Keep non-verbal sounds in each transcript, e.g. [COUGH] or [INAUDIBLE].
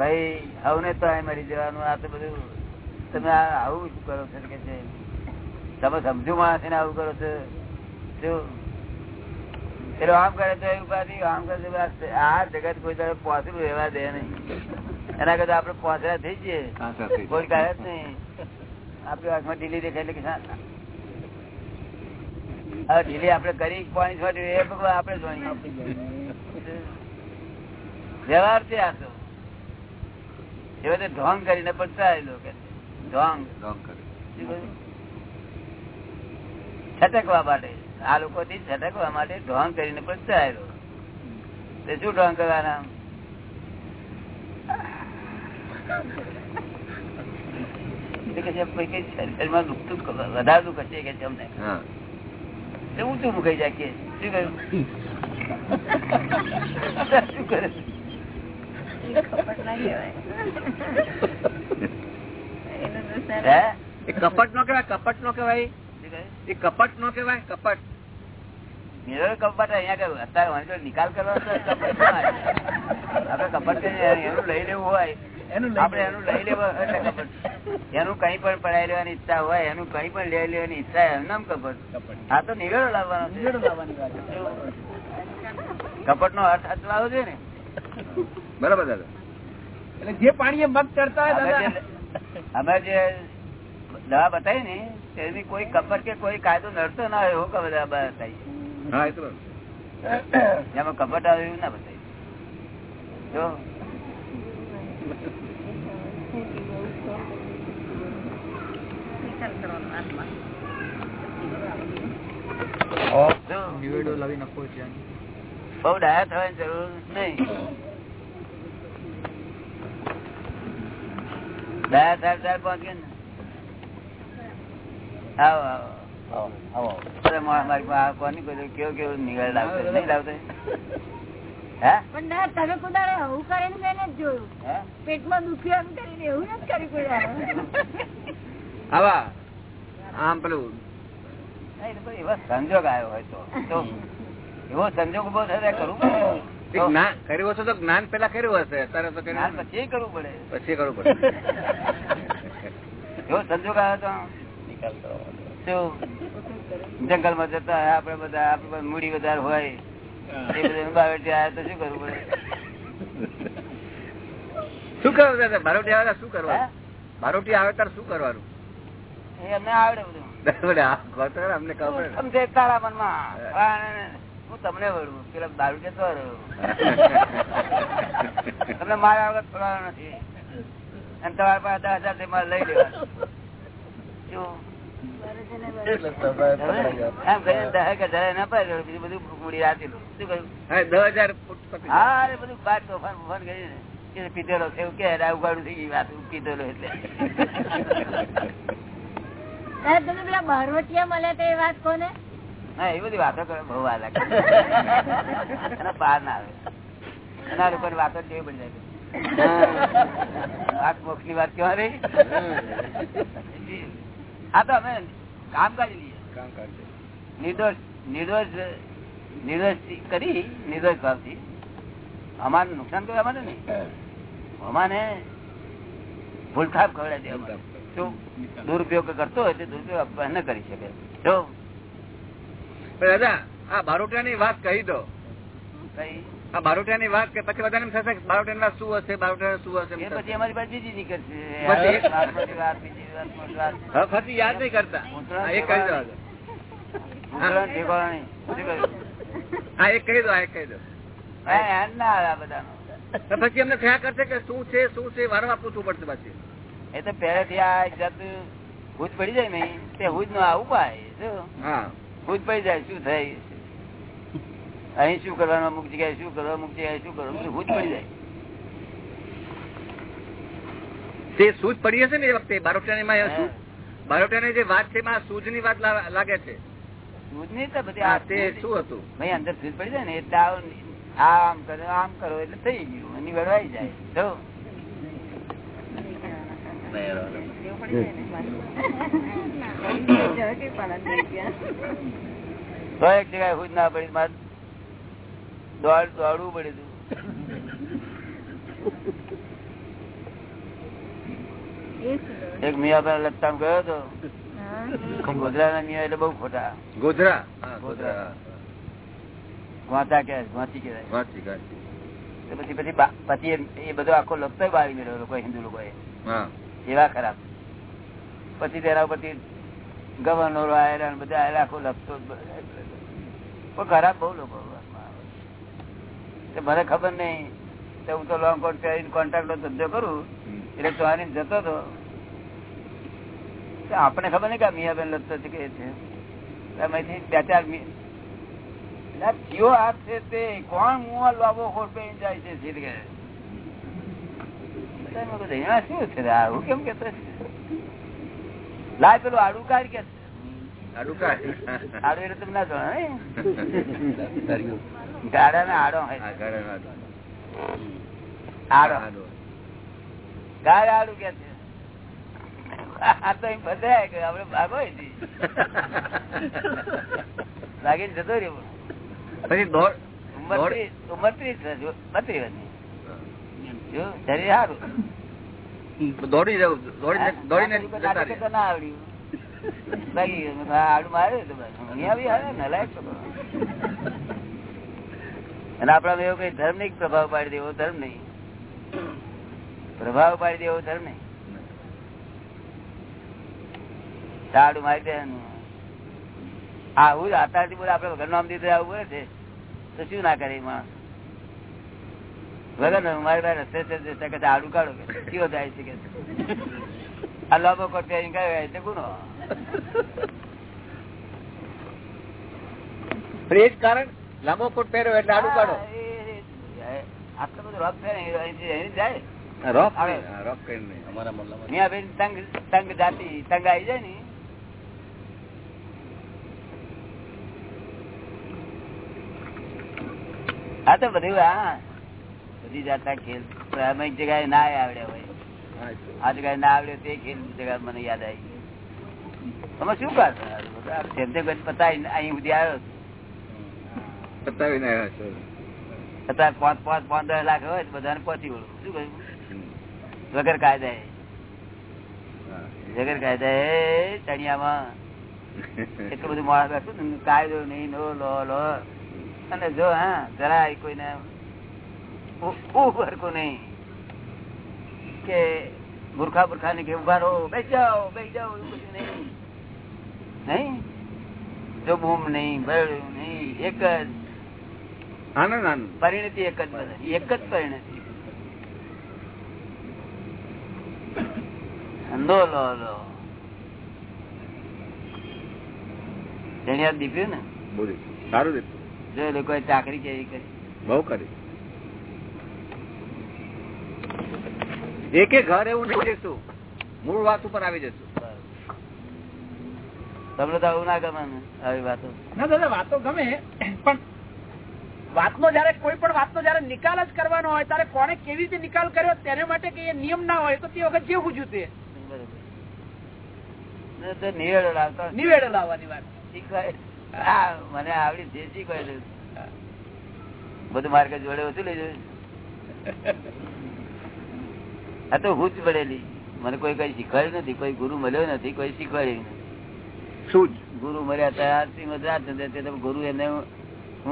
ભાઈ હવે તો અહીં મરી જવાનું આ તો બધું તમે આવું શું કરો છો કે છે? તમે સમજુ માણસ ને આવું કરો છો? શું એટલે આમ કરે તો એવું ઉપાધિ આમ કરે તો આ જગત કોઈ તરફ પોસિબલ રહેવા દે નહીં. એના કરતા આપડે પહોંચ્યા થઈ જઈએ. કોઈ કાઢે જ નહીં. આપડી વાંખમાં ઢીલી દેખાય એટલે કે હવે ઢીલી આપડે કરી પાણી છોડી એ આપડે જોઈ. વ્યવહાર છે આ તો. એ બધે ઢોંગ કરીને પડતા કે ઢોંગ છટકવા માટે. આ લોકો થી છટકવા માટે ઢોંગ કરીને પડતા તે શું ઢોંગ કરવાના? શરીરમાં દુખતું વધારે દુઃખ હશે કે અમને. ઊંચું મુકાઈ જાય કે શું કહ્યું? શું કરે કપટ નો કેવાય કપટ નો કેવાય એ કપટ નો કેવાય કપટ. નિરળ કપટ અહીંયા અત્યારે વાંચો નિકાલ કરવાનો આપડે કપટ એનું લઈ લેવું હોય. આપડે એનું લઈ લેવું એટલે કપટ. એનું કઈ પણ પડાઈ લેવાની ઈચ્છા હોય એનું કઈ પણ લઈ લેવાની ઈચ્છા એનું નામ કપટ. આ તો નિવેડો લાવવાનો કપટ નો અર્થ હચવાવો છે ને. બરાબર દાદા? એટલે જે પાણી મગ ચડતા હોય અમે જે દવા બતાવી ને તેની કોઈ કપર કે કોઈ કાયદો નડતો ના હોય એવું બધા બતાવી એમાં કપટ આવે એવું ના બતાવી જો. નિવેડો લાવી નાખો છે બઉ ડાયા થવાની જરૂર નહીં. ડાયા થાય ત્યારે પહોંચીએ ને આવો આવો. અરે મારી પાસે કોની કોઈ કેવું કેવું નિગળ લાવતો નહીં લાવતો? હે? પણ ના તમે કુદાડે એવું કરીને મેં નથી જોયું. હે? પેટમાં દુખ્યું એમ કરીને એવું કરી કુદાડે આવા આમ પેલું. નહીં, તો કોઈ એવો સંજોગ આવ્યો હોય તો. તો એવો સંજોગ ઊભો થાય કરવું પડે. કર્યું હશે તો જ્ઞાન પેલા કર્યું હશે અત્યારે તો જ્ઞાન પછી કરવું પડે. પછી કરવું પડે. એવો સંજોગ આવ્યો તો. જંગલમાં જતા હોય આપડે બધા આપડે મૂડી વધારે હોય. એ બધું બાવેટી આવ્યા તો શું કરવું પડે? શું કરવું દાદા બારોટી આવે શું? કરવાનું? બારોટી આવે ત્યારે શું કરવાનું? આવડે બધું. [LAUGHS] અમને ખબર સમજે તારા મનમાં. પણ હું તમને વળું? પેલા દારૂ જતો રહ્યો તમને મારા વગર ફરવાનો નથી. અને તમારા પાસે દસ હજારથી મારે લઈ લેવા શું? પીધેલો છે એવું કે ઉગાડું થઈ ગઈ વાત પીધેલો એટલે. તમે પેલા બહારવટિયા મળ્યા તે વાત કોને? હા એ બધી વાતો કરે બહુ વાર લાગે. [LAUGHS] એના પાર ના આવે. એના લોકો વાતો કેવી પડી જાય? મોક્ષની વાત કેવા રહી? આ તો અમે કામ કરી લઈએ. કામ નિર્દોષ નિર્દોષ નિર્દોષ કરી નિર્દોષ ભાવથી. અમારે નુકસાન કર્યું અમારે નહીં. અમારે ભૂલખાપ ખવડાવી દે દુરુપયોગ કરતો હોય તો દુરુપયોગ ન કરી શકે જો દાદા આ બારોટિયાની વાત કહી દો. આ બારોટિયા ની વાત પછી બધાને એમ થશે બારોટિયા ના શું હશે બારોટિયા શું હશે એ પછી અમારી પાસે બીજી નીકળશે પછી? યાદ નહીં કરતા. એક કહી દો? હા. એક કહી દો એક કહી દો. યાદ ના આ બધાનું. પછી એમને થયા કરશે કે શું છે શું છે વારંવાર પૂછવું પડશે પછી. એ તો પહેલેથી આ જાત જાતનું પડી જાય ને તે હુજ નો આ ઉપાય હા. પડી જાય શું થાય? અહીં શું કરવાનું અમુક જગ્યાએ શું કરવા અમુક જગ્યાએ શું કરવાનું બધું પડી જાય. તે સૂજ પડી હશે ને એ વખતે બારોટિયાની બારોટિયાની જે વાત છે એમાં સૂજની વાત લાગે છે. સૂજની તો બધી આ તે શું હતું? ભાઈ અંદર સૂજ પડી જાય ને એટલે આમ કરો આમ કરો એટલે થઈ ગયું. એની વેળવાઈ જાય. તો તો એક જગ્યાએ હુજ ના પડી મારે દોડ દોડવું પડ્યું હતું એક મિયા લગતામ ગયો હતો ગોધરા ગોધરાના મિયા એટલે બઉ ખોટા. ગોધરા? ગોધરા. વાંચા કે વાંચી કે વાંચી પછી પછી પછી એ- એ બધો આખો લખતો બાળી મેળવ્યો લોકો હિન્દુ લોકોએ. હા. એવા ખરાબ પછી તેના ઉપરથી ગવર્નરો આવેલા બધા આવેલા લખતો પણ ખરાબ બહુ લોકો મને ખબર નહીં. હું તો લોંગ કોટ પહેરીને કોન્ટ્રાક્ટ નો ધંધો કરું. એટલે ચોરી જતો હતો આપણે ખબર નહીં કે મિયાબેન લખતો છે કે છે. એમાંથી બે ચાર કયો હાથ છે તે? કોણ મુવા લાવો ખોટ પહેરીને જાય છે સીધ કીધું, અહીંયા શું છે આવું કેમ કેતો લાય પેલું આડું કાઢ કે. આડું એટલે તમને ના જાણે ગાડા ને આડો હોય. હા, ગાળાનો આડો. આડો. આડો. આડું કે છે? આ તો અહીં બધાય કે આપડે ભાગો લાગીને જતો રહ્યો. પછી ઉંમર ત્રીસ બત્રીસ વર્ષની શરીર સારું દોડી દોડીને દોડીને આ જતા નાટક રહ્યા. તો ના આવડ્યું ભાગી ગયો. મેં કીધું, આ આડું માર્યું તો બસ. અહીં આવી હાલે ને, લાયક છોકરો. અને આપણામાં એવો કઈ ધર્મ નહીં પ્રભાવ પાડી દેવો ધર્મ નહીં પ્રભાવ પાડી દેવો ધર્મ નહીં આડું મારી દેવાનું આવું જ આતારથી બોલે આપડે ઘર નામ દીધું આવું બોલે છે તો શું ના કરે માણસ વગર મારી પાસે રસ્તે છે કે આડું કાઢો કે કયો જાય છે કે આ લાંબો કોટ પહેરીને કયો એટલે ગુનો એ જ કારણ લાંબો કોટ પહેર્યો એટલે આડું કાઢો. હા, એ- એ- આટલો બધો રોગ પહેરે અહીંથી- અહીંથી જાય. હા, રોક આવે. નહીં. હા, રોક કરીને નહીં. અમારા મોહલ્લામાં તંગ તંગ જાતિ તંગ આવી જાય ને. હા તો બધું હા. બધી જાતના ખેલ. અમુક જગ્યાએ ના આવડ્યા હોય. આ જગ્યાએ ના આવડે તે ખેલ જગ્યા મને યાદ આવી તમે શું કરતા તેમ તે પતાવી અહીં સુધી આવ્યો પતાવીને આવ્યો છો. અત્યારે પાંચ પાંચ પંદર લાખ હોય બધાને પહોંચી વળું. શું કહ્યું. વગર કાયદા. વગર કાયદા એ ચણિયામાં એટલું બધું માણસ કાયદો નહીં લો લો. અને જો હા જરા કોઈને નહીં. કે બુરખા ને કે ઊભા રહો બેસી જાઓ બેસી જાઓ એવું બધું નહીં. નહીં? જો બૂમ નહીં બરડું નહીં એક જ. આનંદ આનંદ પરિણતિ એક જ એક જ પરિણતિ. લો લો. જણિયા દીપ્યું ને? બોલી. સારું દીપ્યું. જો લોકોએ ચાકરી કેવી કરી? બહુ કરી. એકે ઘર એવું નહીં જશું મૂળ વાત ઉપર આવી જશું તમને તો આવું ના ગમે આવી વાતો. ના દાદા વાતો ગમે પણ વાતનો જયારે કોઈ પણ વાતનો જયારે નિકાલ જ કરવાનો હોય ત્યારે કોને કેવી રીતે નિકાલ કર્યો તેને માટે કે નિયમ ના હોય તો તે વખત જે પૂછ્યું તે. નિવેડો લાવવાની વાત. હા મને આવડી જે શીખવાય બધું માર્ગ જોડે ઓછું લઈ જવું. આ તો હું જ પડેલી મને કોઈ કઈ શીખવાડ્યું નથી કોઈ ગુરુ મળ્યો નથી કોઈ શીખવાડ્યું શું ગુરુ મળ્યા હતા શ્રીમદ તે તો ગુરુ એને હું-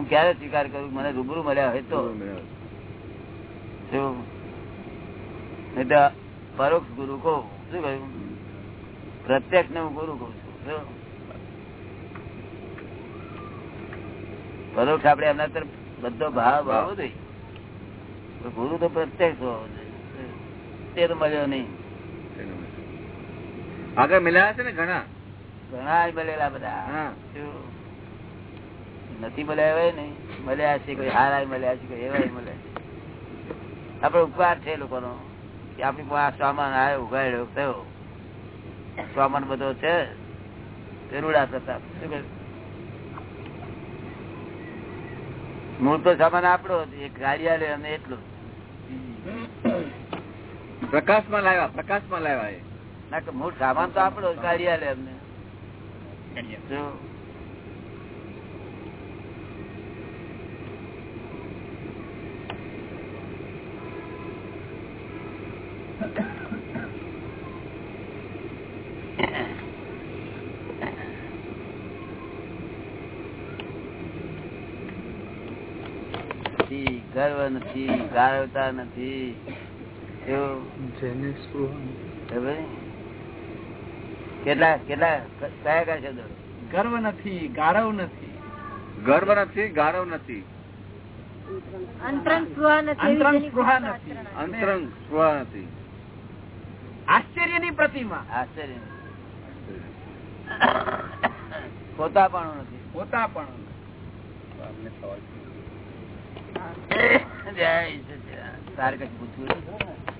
ક્યારે સ્વીકાર કરું? મને રૂબરૂ મળ્યા હોય તો? પરોક્ષ ગુરુ કહું. શું કહ્યું? પ્રત્યક્ષ ને હું ગુરુ કહું છું. પરોક્ષ આપડે એમના તરફ બધો ભાવ આવવો જોઈએ ગુરુ તો પ્રત્યક્ષ હોવો જોઈએ. તે તો મળ્યો નહીં. આગળ મળ્યા હશે ને ઘણા? ઘણા મળેલા બધા. નથી મળ્યા હોય ને. મળ્યા છે કોઈ હારા મળ્યા છે કોઈ એવા ય મળ્યા છે. આપડે ઉપકાર છે લોકોનો. કે આપણી આ સામાન આવ્યો ઉગાડ્યો થયો. સામાન બધો છે. તે રૂડા પ્રતાપ. શું કહ્યું? મૂળ તો સામાન આપણો. એક ગાડી આલે અને એટલું પ્રકાશમાં લાવ્યા પ્રકાશમાં લાવ્યા એ. મૂળ સામાન તો આપડો કાઢ્યા લે અમને ગર્વ નથી ગાળવતા નથી. કેટલા કેટલા કયા કયા શબ્દો? ગર્વ નથી ગારવ નથી. ગર્વ નથી ગાળવ નથી. નથી આશ્ચર્યની પ્રતિમા. આશ્ચર્ય. પોતા પણ નથી. પોતા પણ જય સચિદાન સારું કઈ પૂછવું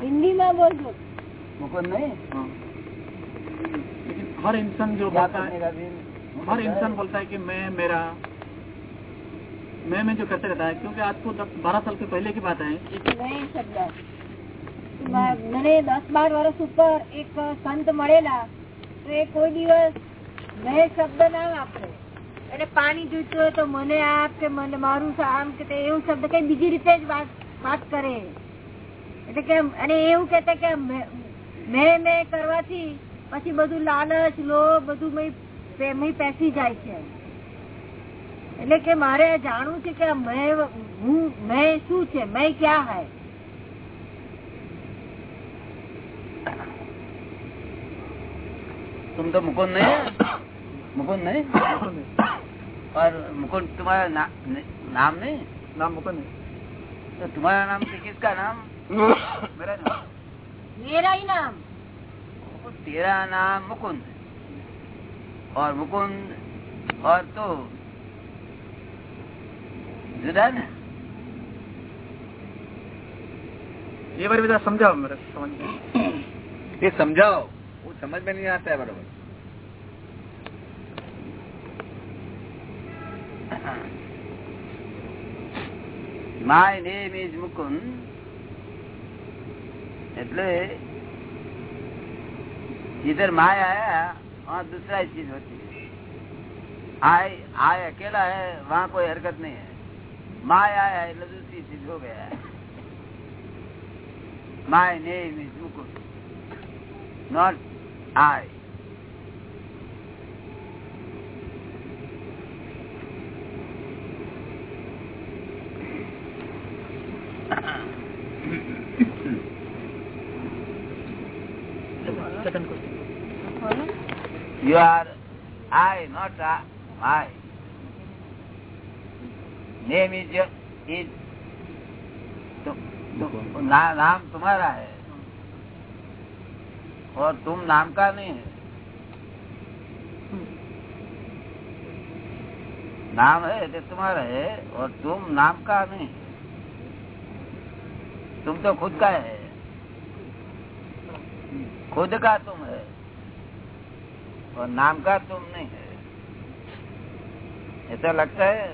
હિન્દીમાં બોલજો મુકુંદ નહીં लेकिन हर इंसान जो क्या बोलता करने है का भी हर इंसान बोलता है कि मैं मेरा मैं मैं जो करते रहता है क्योंकि आज को दस बारह साल के पहले की बात है નહીં શબ્દ મ- મને દસ બાર વર્ષ ઉપર એક સંત મળેલા તો એ કોઈ દિવસ મેં શબ્દ ના વાપરે એને પાણી જોઈતું હોય તો મને આપ કે મને મારું સા- આમ કે તે એવું શબ્દ કઈ બીજી રીતે જ વાત વાત કરે એટલે કે અને એવું કહેતા કે મેં મેં મેં કરવાથી પછી બધું લાલચ લોભ બધું મય પે- મય પેસી જાય છે એટલે કે મારે જાણવું છે કે આ મેં હું મેં શું છે મેં ક્યાં હૈ तुम तो मुकुंद नहीं है मुकुंद नहीं और मुकुंद तुम्हारा ना, नाम नहीं नाम मुकुंद तो तुम्हारा नाम से किसका नाम मेरा ही नाम। तेरा नाम मुकुंद। और मुकुंद और तो। जुदा ना ये बार बेटा समझाओ मेरा समझ ये समझाओ वो समझ में नहीं आता है बराबर। My name is Mukund એટલે इधर माय आया वहाँ दूसरा ही चीज होती है आय आय अकेला है वहाँ कोई हरकत नहीं है माय आया है એટલે दूसरी चीज हो गया है my name is Mukund not I You are I, not I. I. Name is your, is तु, तु, ना, नाम तुम्हारा है और तुम नाम का नहीं है नाम है तो तुम्हारा है और तुम नाम का नहीं तुम तो खुद का है खुद का तुम है और नाम का तुम नहीं है। ऐसा लगता है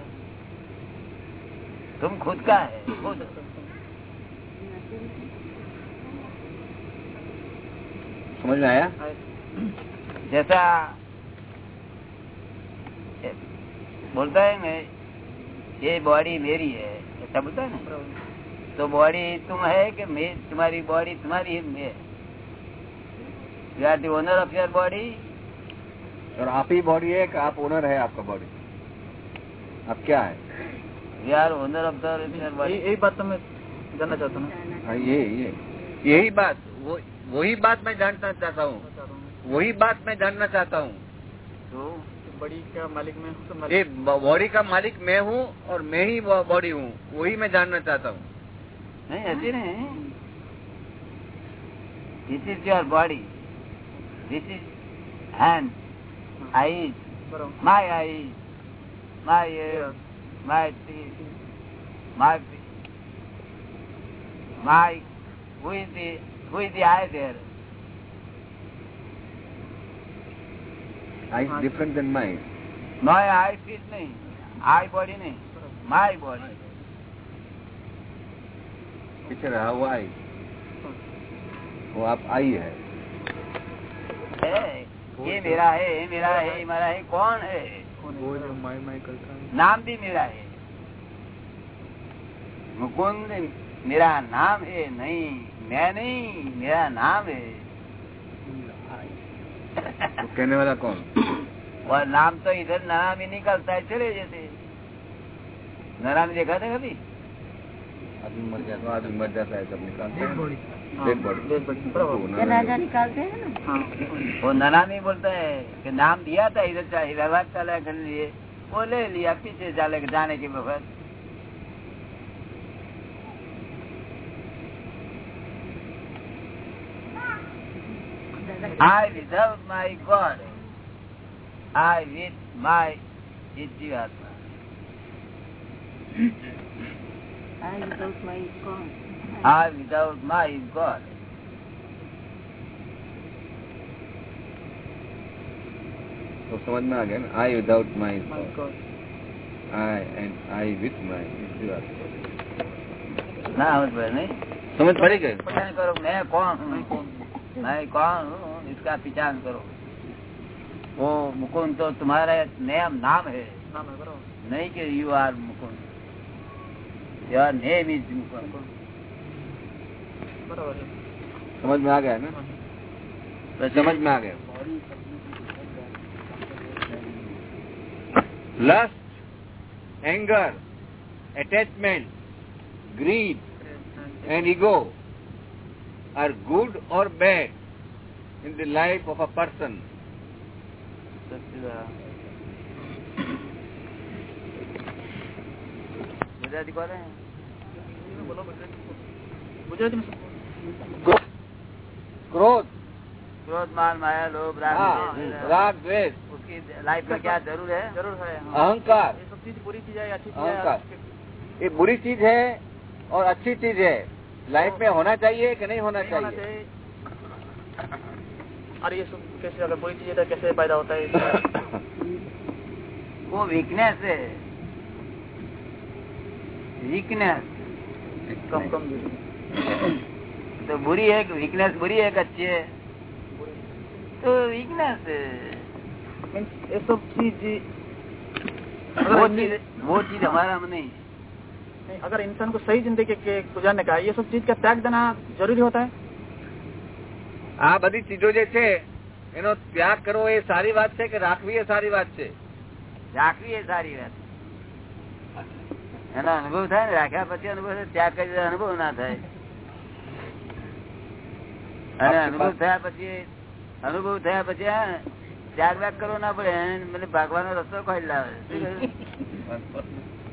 तुम खुद का है खुद। समझ में आया? जैसा बोलता है मैं ये बॉडी मेरी है ऐसा बोलता है ना? तो बॉडी तुम है कि मैं तुम्हारी बॉडी तुम्हारी है मैं you are the owner of your body और आप ही बॉडी है आप ओनर है आपका बॉडी आप क्या है? You are owner of the यही बात तो मैं जानना चाहता हूँ। हाँ, ये ये। यही बात वो वही बात मैं जानना चाहता हूँ। वही बात मैं जानना चाहता हूँ। तो बड़ी का मालिक में हूँ तो ये बॉडी का मालिक मैं हूँ और मैं ही बॉडी हूँ वही मैं जानना चाहता हूँ। नहीं ऐसी नहीं। This is your body this is hand eyes बराबर my eyes, my ears, my teeth, my my who is the who is the eye there? I different than my My eye feet नहीं, eye body नहीं, my body. पीछे रहा वो आई वो आप आई है है, ये मेरा है, ये मेरा है, ये मेरा है, कौन है? वो जो माई माई करता है नाम भी मेरा है मुकुंद मेरा नाम है नहीं मैं नहीं मेरा नाम है तो कहने वाला कौन और नाम तो इधर नाम ही निकलता है चले जाते नरामी देखा था कभी आदमी मर जाता है आदमी मर जाता है सब निकालते हैं डेड बॉडी जनाजा निकालते हैं ना हाँ वो नरामी बोलता है कि नाम दिया था इधर चा- व्यवहार चला कर लिए वो ले लिया पीछे जाने जाने के वक्त I without my God, I with my Jivatma. I without my God. I without my God. तो समझ में आ गया ना I without my My God. I and I with my ना समझ पड़े नहीं समझ पड़ी गई पहचान करो मैं कौन हूँ मैं कौन हूँ इसका पहचान करो वो मुकुंद तो तुम्हारा नया नाम है નામ હે બરાબર नहीं कि you are Mukund your name is Mukund સમજમાં આ ગયા ને સમજમાં આ ગયા lust anger attachment greed and ego are good or bad in the life of a person. Gujarati કોને ગુજરાતી क्रोध क्रोध क्रोध मान माया लोभ राग हाँ, द्वेष, राग द्वेष उसकी लाइफ में क्या जरूर है जरूर है हाँ। अहंकार ये सब चीज बुरी चीज है या अच्छी चीज है अहंकार ये बुरी चीज है और अच्छी चीज है लाइफ में होना चाहिए कि नहीं होना नहीं होना चाहिए चाहिए अरे ये सब कैसे अगर बुरी चीज है तो कैसे पैदा होता है इसका? वो वीकनेस है वीकनेस कम कम तो बुरी है वीकनेस बुरी है कि अच्छी है तो वीकनेस है मीन्स ये सब चीज वो अगर चीज वो चीज हमारा में नहीं नहीं, अगर इंसान को सही जिंदगी के गुजारने का है, ये सब चीज का त्याग देना जरूरी होता है આ બધી ચીજો જે છે એનો ત્યાગ કરવો એ સારી વાત છે કે રાખવી એ સારી વાત છે રાખવી એ સારી વાત એનો અનુભવ થાય ને રાખ્યા પછી અનુભવ થાય ત્યાગ કરી દેવાનો અનુભવ ના થાય અને અનુભવ થયા પછી અનુભવ થયા પછી હા, ત્યાગ વ્યાગ કરવો ના પડે એને મને ભાગવાનો રસ્તો કાઢી લાવે શું કહ્યું?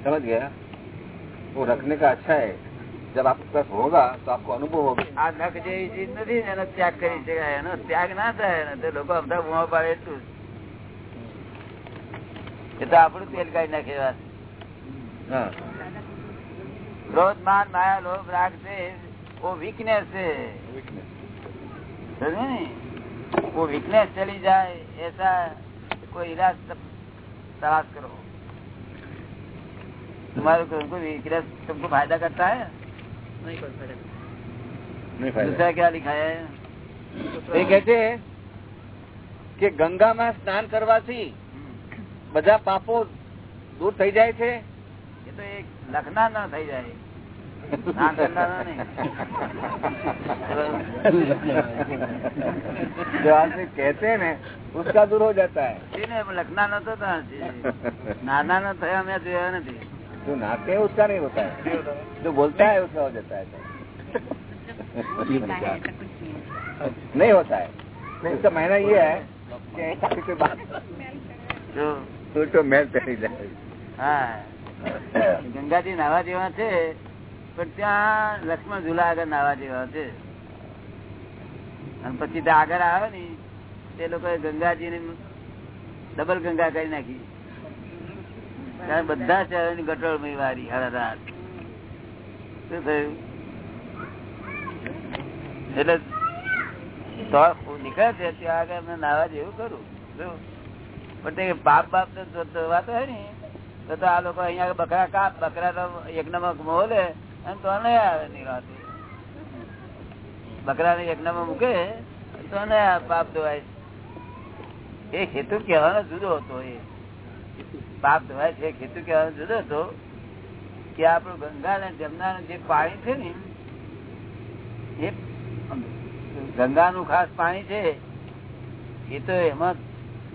समझ गया वो रखने का अच्छा है जब आपके पास होगा तो आपको अनुभव होगा આ નખ જેવી ચીજ નથી ને એનો ત્યાગ કરી શકાય એનો ત્યાગ ના થાય ને તો લોકો અમથા બુમા પાડે એટલું જ. એ તો આપણું તેલ કાઢી નાખે વાત हाँ ક્રોધ માન માયા લોભ રાગ છે वो वीकनेस है समझे नहीं? वो वीकनेस चली जाए ऐसा कोई इलाज तब तलाश करो तुम्हारे को उनको वीकनेस तुमको फायदा करता है नहीं कर सकते नहीं फायदा दूसरा क्या लिखा है એ કે છે કે ગંગામાં સ્નાન કરવાથી બધા પાપો દૂર થઈ જાય છે ये तो एक लखना ना થઈ જાય ના કરનારા નહીં. जो आदमी कहते हैं ना उसका दूर हो जाता है એને લખના નતો તો નાના ન થયા મેં જોયા નથી जो नाते है उसका नहीं होता है जो बोलता है उसका हो जाता है नहीं होता है इसका मायना ये है कि ऐसा कोई बात જો तो तो मेल चली जाए હા ગંગાજી નાવા જેવા છે પણ ત્યાં લક્ષ્મણ ઝુલા આગળ નાવા જેવા છે. અને પછી ત્યાં આગળ આવે ને, તે લોકો ગંગાજી ને ડબલ ગંગા કરી નાખી. ત્યારે બધા શહેરોની ગટોળમય વારી હારા શું થયું? એટલે તો નીકળે છે, ત્યાં આગળ અમે નાવા જેવું કરું. પણ તે બાપ બાપ વાત હોય ને, તો આ લોકો અહીંયા બકરા કાપ બકરા તો એક માં મોલે બકરા ને નમક મૂકે તો પાપ ધોવાય એ હેતુ કહેવાનો જુદો હતો એ. પાપ ધોવાય છે હેતુ કહેવાનો જુદો હતો કે આપણું ગંગા ને જમના જે પાણી છે ને, એ ગંગાનું ખાસ પાણી છે, એ તો એમાં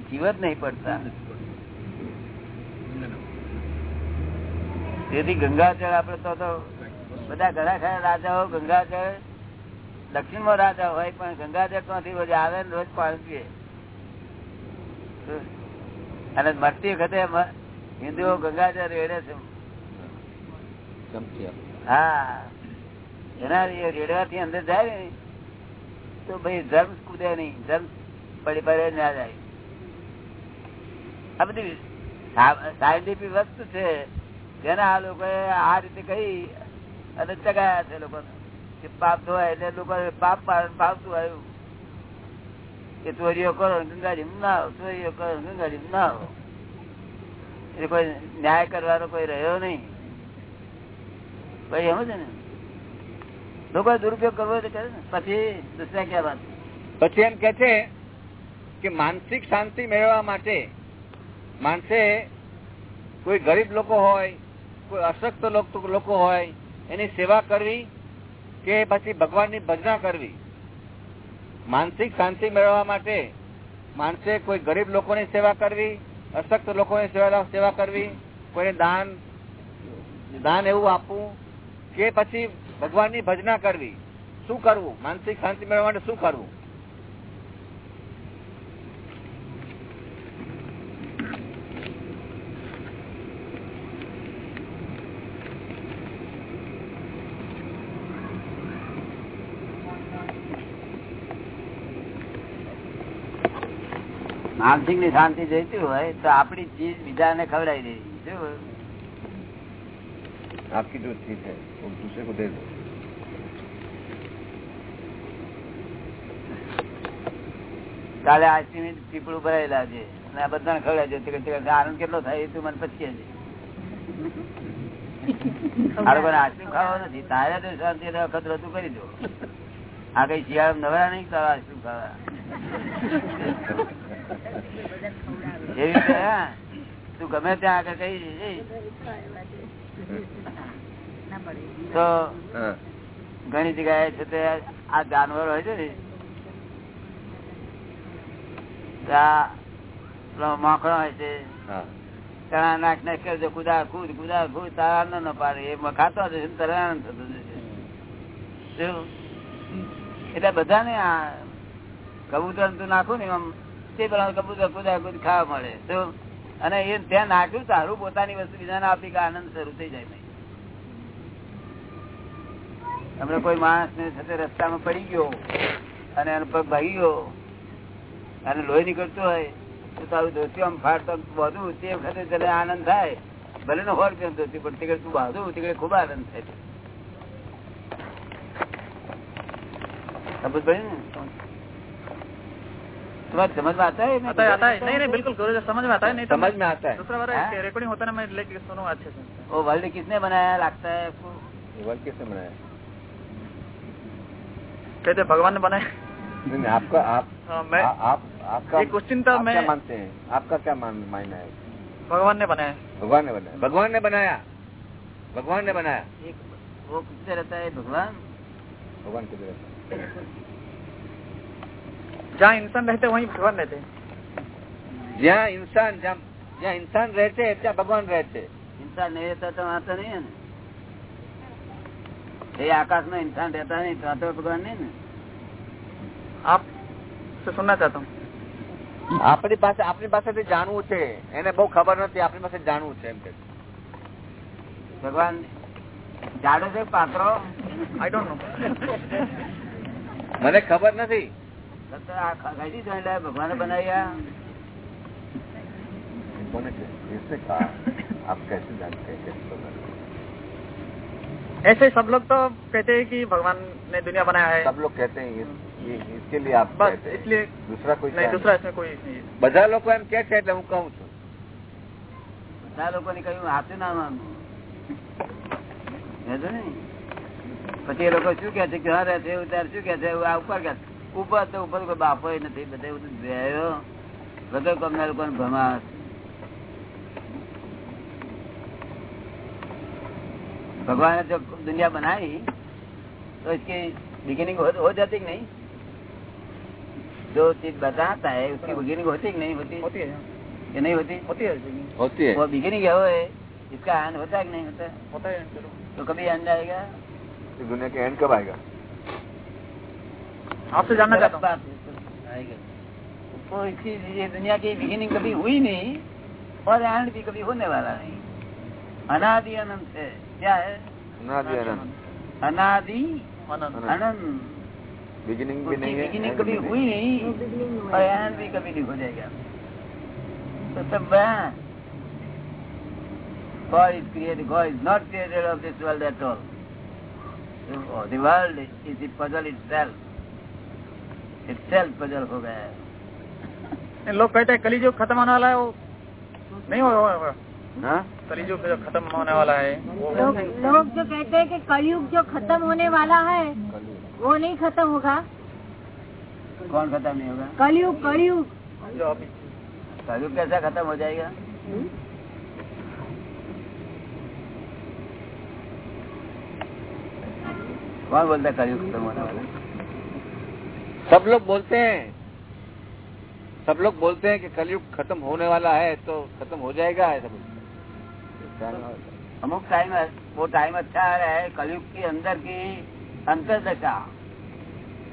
જીવત નહીં પડતા. તેથી ગંગાજળ આપડે તો તો બધા ઘણા ખરા રાજાઓ ગંગાધર દક્ષિણમાં રાજા હોય પણ ગંગાધર ત્યાંથી રોજ આવે ને રોજ પાણી પીએ અને મરતી વખતે હિન્દુઓ ગંગાધર રેડે છે. હા. એના રેડવાથી અંદર જાય ને તો ભાઈ ધર્મ કૂદે નહીં. ધર્મ પડી પડે ના જાય. આ બધી સાયન્ટિફિક વસ્તુ છે. જેને આ લોકોએ આ રીતે કહી અને ચગાયા છે લોકો કે પાપ ધોવાય એટલે લોકો પાપ પાપ આવ્યું કે ચોરીઓ કરો ગંગાજી ના ચોરીઓ કરો ગંગાજી ના એટલે કોઈ ન્યાય કરવાનો કોઈ રહ્યો નહીં. ભાઈ સમજે ને? લોકો દુરુપયોગ કરવો તો કરે ને. પછી દુસરા ક્યાં વાત? પછી એમ કે છે કે માનસિક શાંતિ મેળવવા માટે માણસે કોઈ ગરીબ લોકો હોય, કોઈ અશક્ત લોકો હોય એની સેવા કરવી કે પછી ભગવાનની ભજના કરવી? માનસિક શાંતિ મેળવવા માટે માણસે કોઈ ગરીબ લોકોની સેવા કરવી, અશક્ત લોકોની સેવા કરવી, કોઈને દાન દાન એવું આપવું કે પછી ભગવાનની ભજના કરવી? શું કરવું? માનસિક શાંતિ મેળવવા માટે શું કરવું? માનસિકની શાંતિ જોઈતી હોય તો આપડી ચીજ બીજાને ખવડાવી દેવી. આપી જો કાલે આઈસ્ક્રીમ પીપળું ભરાયેલા છે. અને આ બધાને ખવડાવજો આનંદ કેટલો થાય એ તું મને પછી છે આઈસ્ક્રીમ ખાવા નથી. તારે તો શાંતિ વખત રજૂ કરી દો. આ કઈ શિયાળ નવરા નહીં કરવા આઈસ્ક્રીમ ખાવા? એવી રીતે તું ગમે ત્યાં આગળ કઈ તો ઘણી જગ્યાએ છે તે આ જાનવર હોય છે ને માખણો હોય છે. તણા નાખ નાખ કરજો કુદા કુદ કુદા કુદ તારા ન પાડે. એ ખાતો હશે ને થતું જશે? એટલે બધાને આ કબૂતર તું નાખું ને આમ પોતાની વસ્તુ બીજાને આપી કે આનંદ શરૂ થઈ જાય હમણાં કોઈ માણસ ને સાથે રસ્તામાં પડી ગયો અને એનો પગ ભાગી ગયો અને લોહી નીકળતું હોય, તો તારું ધોતી આમ ફાડતો બધું તે આનંદ થાય. ભલે નો ધોતી પણ ખૂબ આનંદ થાય. સમજ પડી ને तुम्हारी समझ में आता है आता है आता है नहीं नहीं बिल्कुल गुरु समझ में आता है नहीं तो समझ में आता है दूसरा बार हाँ? रिकॉर्डिंग होता है ना मैं लेके सुनो अच्छे से वो वर्ल्ड किसने बनाया लगता है आपको ये वर्ड कैसे बनाया कहते हैं भगवान ने बनाया नहीं नहीं, आपका आप हाँ, मैं आ, आप आपका ये क्वेश्चन था आप मैं क्या मानते हैं आपका क्या मान मायना है भगवान ने बनाया भगवान ने बनाया भगवान ने बनाया भगवान ने बनाया एक वो किससे रहता है भगवान भगवान की तरफ जहाँ इंसान रहते वहीं भगवान रहते જ્યાં ઇન્સાન જ્યાં જ્યાં ઇન્સાન રહે છે ત્યાં ભગવાન રહે છે इंसान नहीं रहता तो वहाँ तो नहीं है ना ये आकाश में इंसान रहता नहीं तो वहाँ तो भगवान नहीं ना आप से सुनना चाहता हूँ આપણી પાસે આપણી પાસેથી જાણવું છે એને બહુ ખબર નથી આપણી પાસે જાણવું છે એમ કે ભગવાન જાડો છે પાત્રો आई डोंट नो મને ખબર નથી છતાં આ કઈ જોયેલા ભગવાને બનાવ્યા કોને છે इसने कहा आप कैसे जानते हैं कैसे पता ऐसे सब लोग तो कहते हैं कि भगवान ने दुनिया बनाया है सब लोग कहते हैं इस, ये, इसके लिए आप बस कहते हैं। इसलिए दूसरा कोई नहीं क्या दूसरा इसमें कोई नहीं है। બધા લોકો એમ કે છે એટલે હું કહું છું બધા લોકોને કહ્યું હાથું ના માનવું સમજો ને? પછી એ લોકો શું કે છે ક્યાં રહે છે એવું ત્યારે શું કે છે આ ઉપર કે છે. ઉપર તો ઉપર કોઈ બાપો નથી બધા બધું જોયો વગર કોમના લોકોને ભમાવે છે. भगवान ने जो दुनिया बनाई तो इसकी बिगिनिंग हो, हो जाती कि नहीं जो चीज बताता है उसकी बिगिनिंग होती कि नहीं होती होती है कि नहीं होती होती है હોતી હે वो बिगिनिंग है वो है इसका आन होता है कि नहीं होता होता है चलो तो कभी आन आएगा ये दुनिया के एंड कब आएगा आपसे जानना गलत चाहता हूँ बात है आएगा तो इसकी ये दुनिया की बिगिनिंग कभी हुई नहीं और एंड भी कभी होने वाला नहीं अनादि अनंत है क्या है अनादि अनंत अनादि आनंद अनंत बिगिनिंग भी उसकी नहीं है बिगिनिंग end कभी भी नहीं हुई नहीं बिगिनिंग और एंड भी कभी नहीं हो जाएगा तो सब बयान God is created. God is not created of this world at all. So, the world is the puzzle itself. Itself puzzle हो गया है। लोग कहते हैं कलीजुग खत्म होने वाला है वो नहीं हो होगा। हाँ? कलीजुग जो खत्म होने वाला है लोग लोग जो कहते हैं कि कलयुग जो खत्म होने वाला है वो नहीं खत्म होगा। कौन खत्म नहीं होगा? कलयुग कलयुग। जो कलयुग कैसा खत्म हो जाएगा? कौन बोलता है कलयुग खत्म होने वाला है? सब लोग बोलते हैं सब लोग बोलते हैं कि कलयुग खत्म होने वाला है तो खत्म हो जाएगा है सब अमुक टाइम वो टाइम अच्छा आ रहा है कलयुग की अंदर की अंतर दशा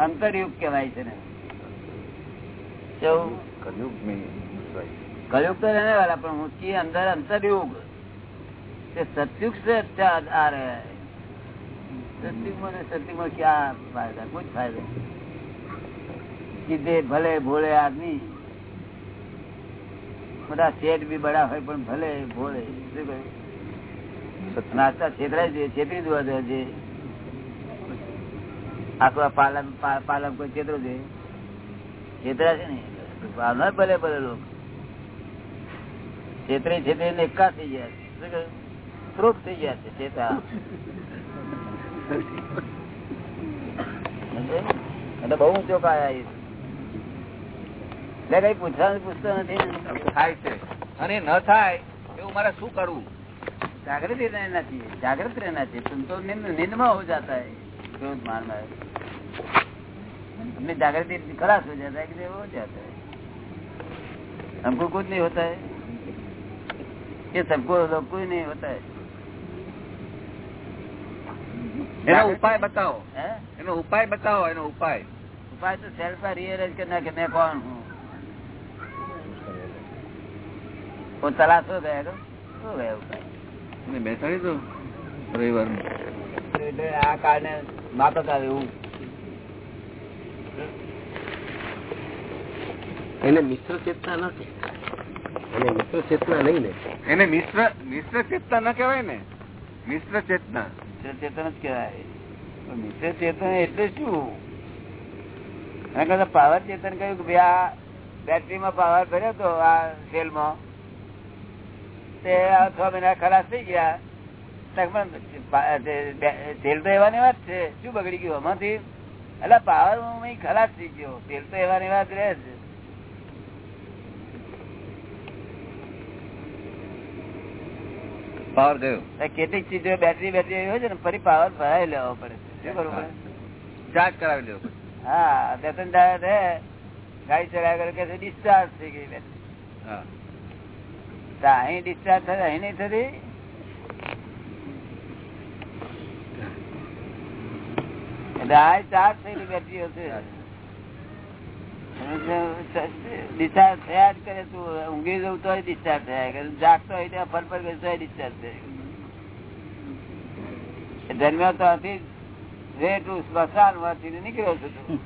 अंतर युग कहवाय છે ને કલયુગ में कलयुग तो रहने वाला पर उसकी अंदर अंतर युग से सत्युग से अच्छा आ रहा है सत्युग में सत्युग में क्या फायदा कुछ फायदा સીધે ભલે ભોળે આદમી. બધા શેઠ બી બડા હોય પણ ભલે ભોળે. શું કહ્યું નાસ્તા છેતરી ને? એકા થઈ ગયા છે. પ્રૂફ થઈ ગયા છે ચેતા [LAUGHS] એટલે ચોકાયા એટલે કઈ પૂછવાનું પૂછતો નથી ને. થાય છે અને ન થાય એવું મારે શું કરવું जागृत ही रहना चाहिए जागृत रहना चाहिए तुम तो निंद निंद में हो जाता है क्रोध मान में अपनी जागृति खलास हो जाता है कि हो जाता है हमको कुछ नहीं होता है ये सबको लोग कोई नहीं होता है એનો ઉપાય બતાવો है? એનો ઉપાય બતાવો એનો ઉપાય उपाय तो सेल्फ का रियलाइज करना कि मैं कौन મિશ્ર ચેતના મિશ્ર ચેતન જ કહેવાય. મિશ્ર ચેતના એટલે શું? એના કરતા પાવર ચેતન કહ્યું કે ભાઈ આ બેટરીમાં પાવર ભર્યો હતો આ સેલમાં. તે છ મહિના ખલાસ થઈ ગયા. તેલ તો એવાની વાત છે. શું બગડી ગયું આમાંથી? એટલે પાવર ખલાસ થઈ ગયો. તેલ તો એવાની વાત રહે છે પાવર ગયો. કેટલીક ચીજો બેટરી બેટરી હોય છે ને ફરી પાવર ભરાય લેવો પડે. છે શું કરવું પડે? ચાર્જ કરાવી લેવો પડે. હા બે ત્રણ દાડા ગાડી ચલાવ્યા કરે કે ડિસ્ચાર્જ થઈ ગઈ બેટરી. હા. અહીં ડિસ્ચાર્જ થાય અહીં નહીં થતી? એટલે આ ચાર્જ થયેલી બેટરીઓ છે. ડિસ્ચાર્જ થયા જ કરે તું ઊંઘી જવું તો ડિસ્ચાર્જ થયા કરે. જાગતો હોય ત્યાં ફર ફર કરે ડિસ્ચાર્જ થાય જન્મ્યો તો હતી વે ટુ સ્મશાનમાંથી નીકળ્યો છું તું.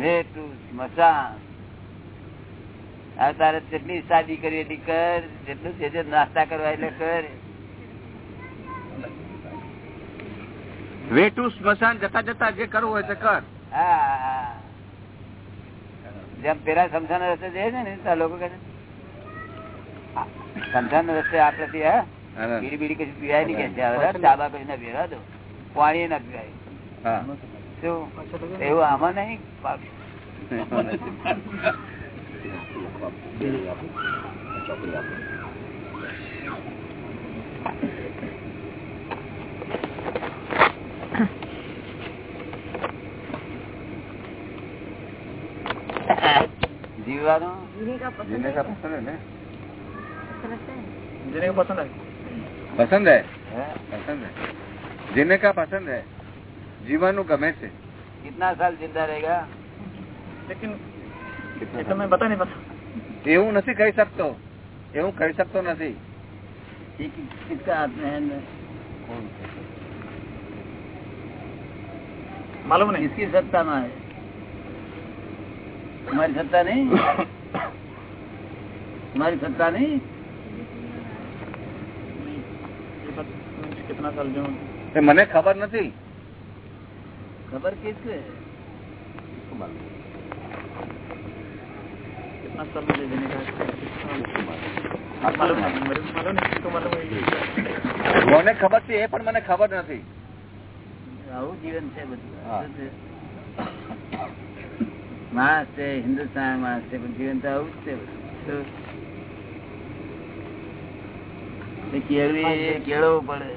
વે ટુ સ્મશાન આ તારે જેટલી શાદી કરી એટલી કર જેટલું જે જે નાસ્તા કરવા એટલે કર. સ્મશાન જતા જતા જે કરવું હોય તે કર. હા જેમ પેલા સમસાન રસ્તે જાય છે ને ત્યાં લોકો કહે આ રસ્તે આ પ્રતિ હા. બીડી બીડી કશું પીવાય નહીં કે હવે ચાબા કશું ના પીવા દો. પાણી ના પીવાય. એવું આમાં નહીં. [LAUGHS] જીવવાનું जीने का જીને पसंद કા है પસંદ હે ને अच्छा लगता है जिन्हें को पसंद है પસંદ હે હે? પસંદ હે જીને કા પસંદ હે જીવવાનું ગમે છે कितना साल जिंदा रहेगा लेकिन ये तो मैं बता नहीं पता એવું નથી કહી શકતો એવું કહી શકતો નથી ये कि- किसका हाथ में है न? मालूम नहीं किसकी सत्ता में है तुम्हारी सत्ता नहीं तुम्हारी सत्ता नहीं ये बात कितना साल जो એ મને ખબર નથી खबर किसको है મને ખબર છે એ પણ મને ખબર નથી. આવું જીવન છે બધું. માણસ છે હિન્દુસ્તાન માણસ છે પણ જીવન તો આવું જ છે. કેળવી કેળવવું પડે.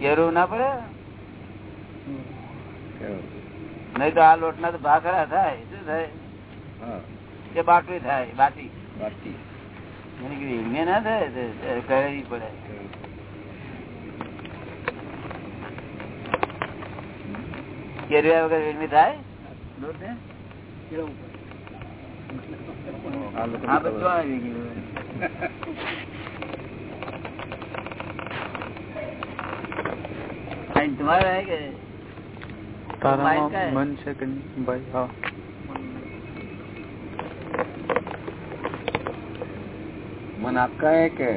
કેળવું ના પડે? નહીં તો આ લોટ ના તો ભાખરા થાય. શું થાય? કે બાટવી થાય બાટી બાટી એને ના થાય કરવી પડે. કેરવ્યા વગર વેડમી થાય? તમારે કે? તારા માઇન્ડ મન છે કે ભાઈ હા. मन आपका है के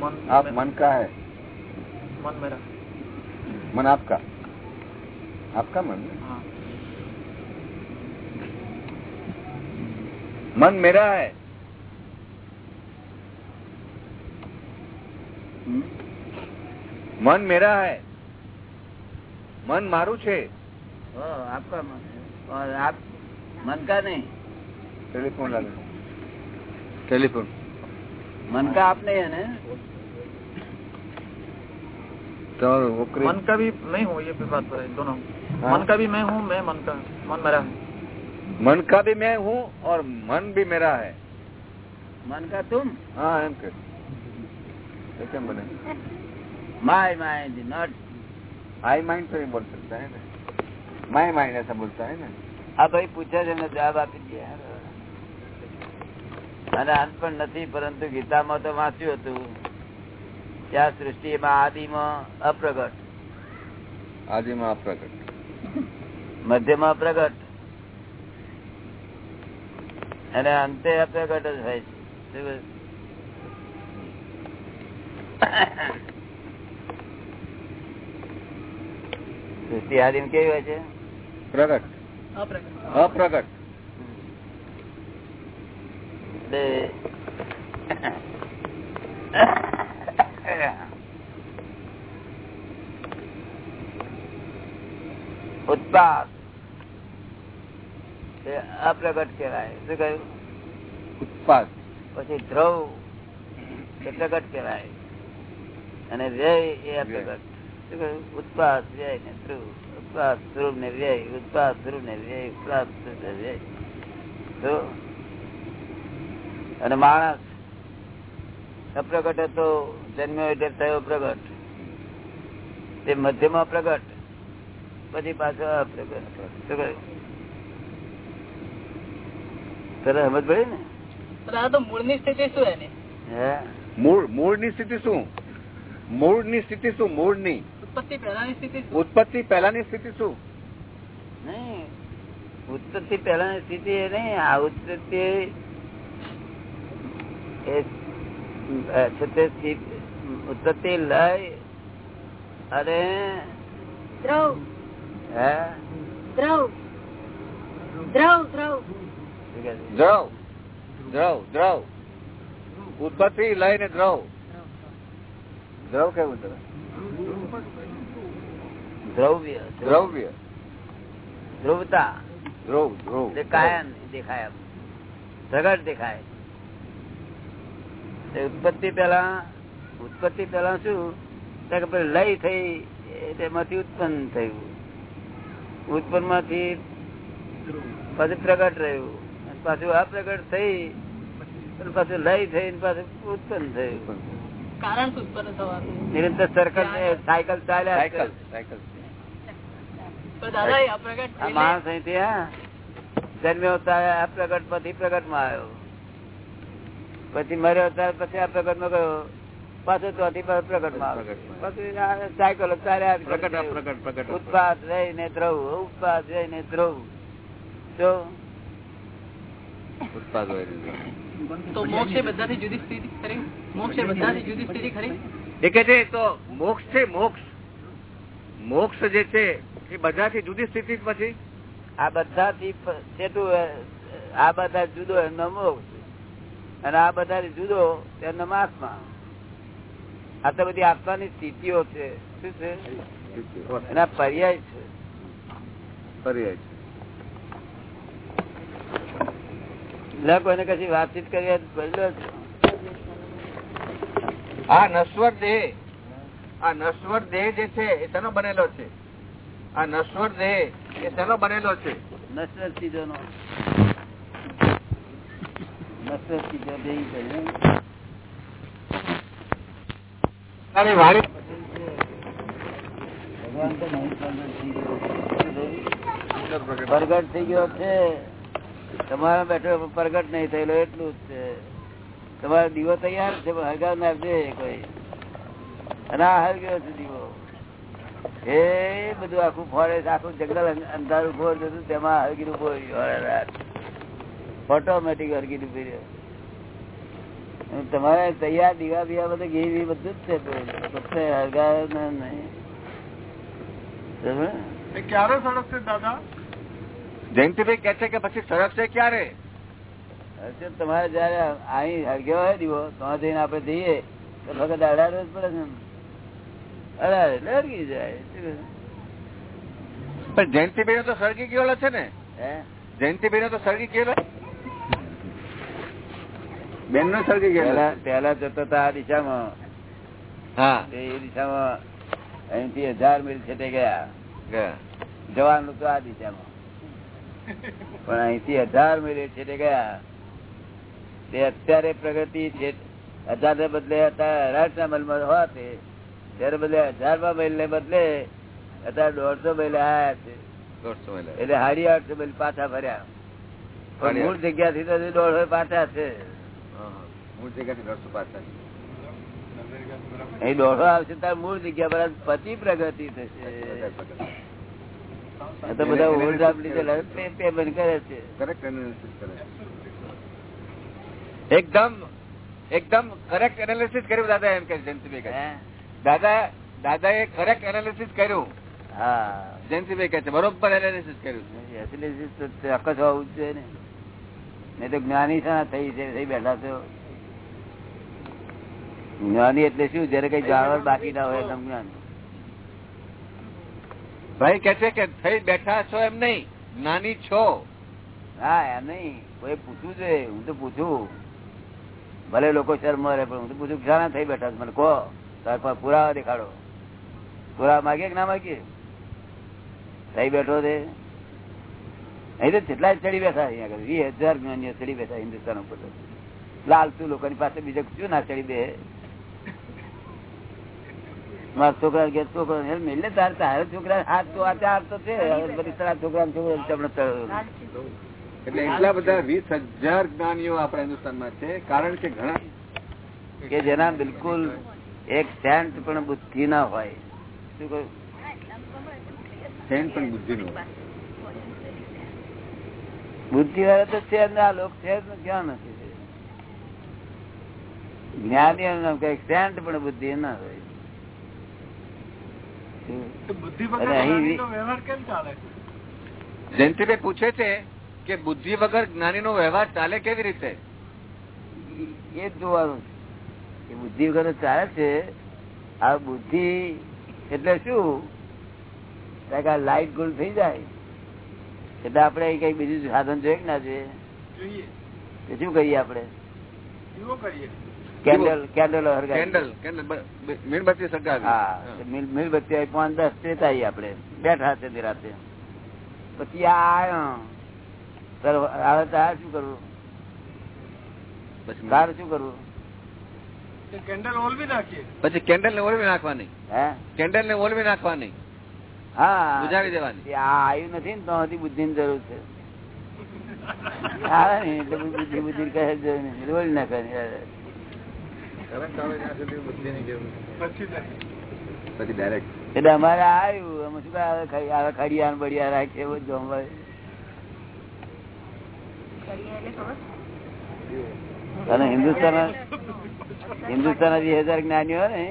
मन आप मन का है मन मेरा मन आपका आपका मन हाँ मन मेरा है હમ? मन मेरा है मन मारू छे ओ, आपका मन है और आप मन का नहीं टेलीफोन लगा टेलीफोन मन का आप नहीं है ना तो ओकरी मन का भी मैं हूँ ये भी बात है दोनों हाँ। मन का भी मैं हूँ मैं मन का मन मेरा है मन का भी मैं हूँ और मन भी मेरा है मन का तुम हाँ एम के कैसे बने my mind not I mind तो नहीं बोल सकता है ना माई माइंड ऐसा बोलता है ना આ ભાઈ પૂછે છે એમને જવાબ આપી દઈએ અને અંત પણ નથી પરંતુ ગીતામાં તો વાંચ્યું હતું ત્યાં સૃષ્ટિમાં આદિમાં અપ્રગટ. આદિમાં અપ્રગટ. મધ્યમાં પ્રગટ અને અંતે અપ્રગટ જ હોય છે. સૃષ્ટિ આદિમ કેવી હોય છે? પ્રગટ. અપ્રગટ. અપ્રગટ. એટલે ઉત્પાદ. અપ્રગટ કહેવાય. શું કહ્યું? ઉત્પાદ. પછી ધ્રવ એ પ્રગટ કહેવાય. અને વ્યય એ અપ્રગટ શું કહ્યું? ઉત્પાદ વ્યય ને ધ્રુવ. ઉત્પાદ ધ્રુવ ને વ્યય. ઉત્પાદ ધ્રુવ ને વ્યય. ઉત્પાદ ધ્રુવ ને વ્યય. અને માણસ અપ્રગટ હતો જન્મ્યો એટલે થયો પ્રગટ. તે મધ્યમાં પ્રગટ પછી પાછો અપ્રગટ તરત સમજ પડી ને? આ તો મૂળની સ્થિતિ શું એની? હે? મૂળ મૂળની સ્થિતિ શું? મૂળની સ્થિતિ શું? મૂળની. ઉત્પત્તિ પહેલાની સ્થિતિ ઉત્પત્તિ પહેલાની સ્થિતિ શું? નહીં. ઉત્પત્તિ પહેલાની સ્થિતિ એ નહીં. આ ઉત્પત્તિ એ છે ઉત્પત્તિ લય અને દ્રવ. હે? દ્રવ. દ્રવ દ્રવ. શું કહે છે? દ્રવ. દ્રવ દ્રવ. ઉત્પત્તિ લઈને દ્રવ. દ્રવ કેવું દ્રવ્ય. દ્રવ્ય. ધ્રુવતા. ધ્રુવ ધ્રુવ. કાયમ દેખાય. પ્રગટ દેખાય. ઉત્પત્તિ પેલા ઉત્પત્તિ પેલા શું? લય થઈ તેમાંથી ઉત્પન્ન થયું. ઉત્પન્નમાંથી પછી પ્રગટ રહ્યું. પાછું આ પ્રગટ થઈ પાછું લય થઈ પાછું ઉત્પન્ન થયું. કારણ ઉત્પન્ન થવાનું? નિરંતર સર્કલ સાયકલ ચાલ્યા સાયકલ સાયકલ માણસ અહીંથી જન્મ્યો આ પ્રગટ પછી પ્રગટમાં આવ્યો. પછી મર્યો ત્યારે પછી આ પ્રગટમાં ગયો પાછો ચોથી પર પ્રગટમાં પછી સાયકલ જ કરે. પ્રગટ અપ્રગટ ઉત્પાદ રહી ને ઉત્પાદ દ્રવ જો? ઉત્પાદ તો મોક્ષ એ બધાથી જુદી સ્થિતિ ખરી? મોક્ષ એ બધાથી જુદી સ્થિતિ ખરી? એ છે તો મોક્ષ છે મોક્ષ. મોક્ષ જે છે એ બધાથી જુદી સ્થિતિ પછી? આ બધાથી આ બધા જુદો એમનો મોક્ષ. અને આ બધા જુદો એમનો આત્મા આ તો બધી આત્માની સ્થિતિઓ છે. શું છે? એના પર્યાય છે. પર્યાય છે. કોઈને કશી વાતચીત કરી પહેલો આ નશ્વર દેહ. આ નશ્વર દેહ જે છે એ તેનો બનેલો છે? આ નશ્વર દેહ એ તેનો બનેલો છે? નશ્વર ચીજો ચીજો છે ભગવાન તો પ્રગટ થઈ ગયો. છે તમારા બેઠો પ્રગટ નહીં થયેલો એટલું જ છે તમારો દીવો તૈયાર છે પણ હળગાવ નાખજે કોઈ અને આ હળગ્યો છે દીવો એ બધું આખું ફોરેસ્ટ આખું જંગલ અંધારું ફોર જતું તેમાં ઊભો રહ્યો ઓટોમેટિક ઊભી રહ્યો તમારે તૈયાર દીવા બીવા બધું ઘી બી બધું જ છે હળગાવે નહીં? ક્યારે સળગશે દાદા જયંતિભાઈ કે છે કે પછી સળગશે ક્યારે તમારે જયારે અહીં હળગ્યો હોય દીવો ત્યાં જઈને આપડે જઈએ તો ફક્ત અઢાર જ પડે છે. અઢાર એટલે હળગી જાય? પણ જયંતિભાઈ નો તો સળગી ગયેલો છે ને હે? જયંતિભાઈ નો તો સળગી ગયેલો બેન નો સળગી પહેલા પેલા જતા હતા આ દિશામાં. હા. એ દિશામાં અહીંથી હજાર મીલ છે ગયા. ગયા. જવાનું તો આ દિશામાં. પણ અહીંથી હજાર મીલ છેટે ગયા. તે અત્યારે પ્રગતિ છે. હજાર ને બદલે અત્યારે અઢાર ના મલમાં હોતે ત્યારે બદલે હજારમાં મહિલ ને બદલે અત્યારે દોઢસો મહિલ આયા છે. દોઢસો મહિલા. એટલે હારી આઠસો મહિલ પાછા ફર્યા. મૂળ જગ્યા થી તો દોઢસો પાછા છે. મૂળ અહીં દોઢસો આવશે તાર મૂળ જગ્યા પર પછી પ્રગતિ થશે. તો બધા ઓવરડ્રાફ્ટ પેમેન્ટ કરે છે. એકદમ એકદમ કરેક્ટ એનાલિસિસ કર્યું દાદા એમ કે જયંતિભાઈ? દાદા દાદા એ કરેક્ટ એનાલિસિસ કર્યું. હા. જયંતિભાઈ કહે છે બરોબર એનાલિસિસ કર્યું એનાલિસિસ ચોક્કસ હોવું જ જોઈએ ને. નહીં તો જ્ઞાની થઈ છે થઈ બેઠા છો. જ્ઞાની એટલે શું? જયારે કઈ જાણવા બાકી ના હોય જ્ઞાન. ભાઈ કે છે કે થઈ બેઠા છો એમ નહીં જ્ઞાની છો. હા એમ નહીં. કોઈ પૂછવું છે? હું તો પૂછું. ભલે લોકો શરમ રહે પણ હું તો પૂછું ક્યાં થઈ બેઠા મને કહો. તાર પુરાવા દેખાડો. પુરાવા માગીએ કે ના માગીએ? થઈ બેઠો છે. અહીં તો કેટલા ચડી બેઠા અહીંયા આગળ. વીસ હજાર જ્ઞાનીઓ ચડી બેઠા હિન્દુસ્તાન ઉપર લાલતું લોકોની પાસે બીજે શું ના ચડી બે. મારા છોકરા કે છોકરો મેલે તાર તારે છોકરા હાથ તો આ ચાર તો છે બધી તારા છોકરા છોકરા તમને એટલે એટલા બધા વીસ હજાર જ્ઞાનીઓ આપણા હિન્દુસ્તાનમાં છે કારણ કે ઘણા કે જેના બિલકુલ એક સેન્ટ પણ બુદ્ધિ ના હોય. શું કહ્યું સેન પણ બુદ્ધિનું બુદ્ધિ વાળા તો છે આ લોક છે ક્યાં નથી? જ્ઞાની સેન્ટ પણ બુદ્ધિ ના હોય બુદ્ધિ અને અહીં વી- વ્યવહાર કેમ ચાલે જયંતિભાઈ પૂછે છે કે બુદ્ધિ વગર જ્ઞાની નો વ્યવહાર ચાલે કેવી રીતે? એ જ જોવાનું છે. બુદ્ધિ વગર ચાલે છે. આ બુદ્ધિ એટલે શું? કારણ કે આ લાઈટ ગુલ થઈ જાય. એટલે આપડે કઈ બીજું સાધન જોઈએ કે ના જોઈએ? શું કહીએ આપડે શું કરીએ. કેન્ડલ કેન્ડલ કેન્ડલ મીણબત્તી સળગાવી હા મીણબત્તી પાંચ દસ દેતા આવીએ બેઠા છે રાતે. પછી આ આવે તો આ શું કરવું? પછી તારે શું કરવું? કેન્ડલ ઓલવી નાખીએ. પછી કેન્ડલ ને ઓલવી નાખવાની. હે? કેન્ડલ ને ઓલવી નાખવાની. હા. બુજાવી દેવાની. આ આવ્યું નથી ને તો હજી બુદ્ધિ ની જરૂર છે. [LAUGHS] આવે ને એટલે બુદ્ધિ બુદ્ધિ કહે બોલી નાખવાની. પછી ડાયરેક્ટ એટલે અમારે આવ્યું અમે શું કહે, હવે ખડી- હવે ખડિયાન બડિયા રાખે એવું જ અને હિન્દુસ્તાન હિન્દુસ્તાન જે હજાર જ્ઞાનીઓ હોય ને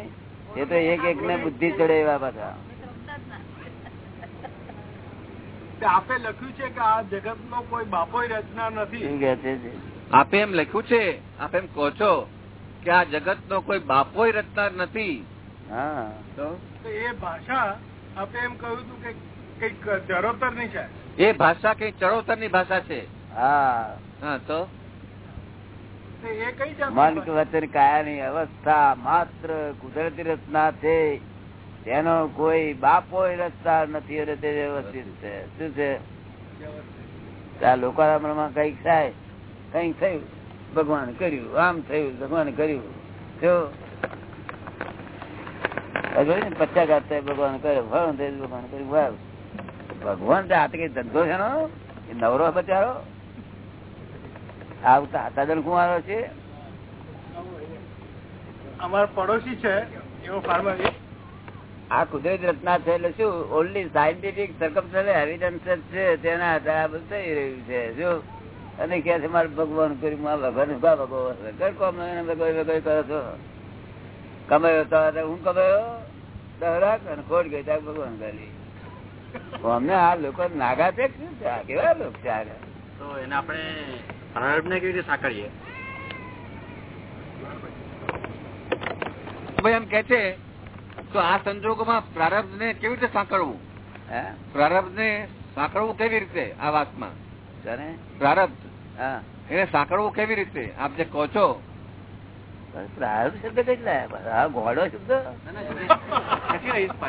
એ તો એક એક ને બુદ્ધિ ચડે એવા પાછા. આપે લખ્યું છે કે આ જગત નો કોઈ બાપો રચના નથી. આપે એમ લખ્યું છે આપ એમ કહો છો. કે આ જગત નો કોઈ બાપો રચનાર નથી. હા. તો? તો એ ભાષા આપણે એમ કહ્યું હતું કે કંઈક ચરોતરની છે. એ ભાષા કઈ ચરોતરની ભાષા છે. હા. હા તો? કઈ મન? વચન કાયાની અવસ્થા માત્ર કુદરતી રચના છે. તેનો કોઈ બાપો રચતા નથી અને તે વ્યવસ્થિત છે. શું છે? આ મનમાં કંઈક થાય. કંઈક થયું. ભગવાન કર્યું આમ થયું ભગવાન કર્યું. જો પચાઘાત થાય ભગવાન કર્યો થયું ભગવાન કર્યું વાહ. ભગવાન આ કઈ ધંધો છે એ નવરો બચારો. આવતા તદન કુમારો છે. અમારા પડોશી છે એવો ફાર્મસી આ કુદરત રચના છે એટલે શું ઓનલી સાયન્ટિફિક સરકમ એવિડન્સ છે તેના આધારે બધું થઈ રહ્યું છે. જો અને કે છે મારે ભગવાન કર્યું? મારે ભગવાન ઊભા ભગવાન કર કોમ એને ભગવાન ભગવાન કરો છો. કમાયો તો તો હું કમાયો? દહરાક અને ખોટ ગઈ ત્યાં ભગવાન કરી અમને આ લોકો નાગા છે? કેવા લોકો છે આગળ તો એને આપણે પ્રારંભ ને કેવી રીતે સાંકળીએ? ભાઈ એમ કે છે તો આ સંજોગોમાં પ્રારબ્ધ ને કેવી રીતે સાંકળવું? હે? પ્રારબ્ધ ને સાંકળવું કેવી રીતે આ વાતમાં? પ્રારબ્ધ એને સાંકળવું કેવી રીતે? આપ જે કહો છો. શબ્દ કેટલા? આ ઘોડો શબ્દ.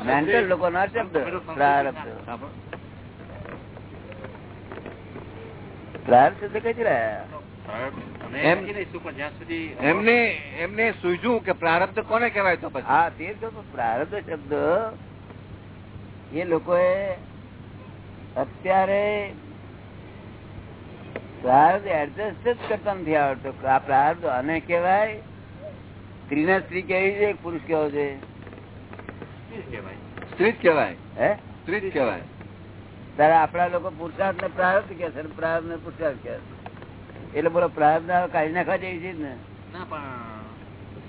મેન્ટલ લોકો ના શબ્દ. પ્રારબ્ધ શબ્દ. કઈ સુધી એમને એમને સૂઝ્યું કે પ્રારબ્ધ કોને કેવાય તો પછી? હા તે જ કહું, પ્રારબ્ધ શબ્દ. એ લોકોએ અત્યારે પ્રારબ્ધ એડજસ્ટ જ કરતા નથી આવડતો. આ પ્રારબ્ધ અને કેવાય સ્ત્રી ના સ્ત્રી કેવી છે પુરુષ કેવો છે? શું કહેવાય? સ્ત્રી જ કહેવાય. હે? સ્ત્રી જ ત્યારે આપડા લોકો પુરુષાર્થ ને પ્રાર્થ કે છે પ્રાર્થ ને પુરુષાર્થ કે છે. એટલે બોલો પ્રાર્થ ના કાઢી નાખવા જેવી છે ને. પણ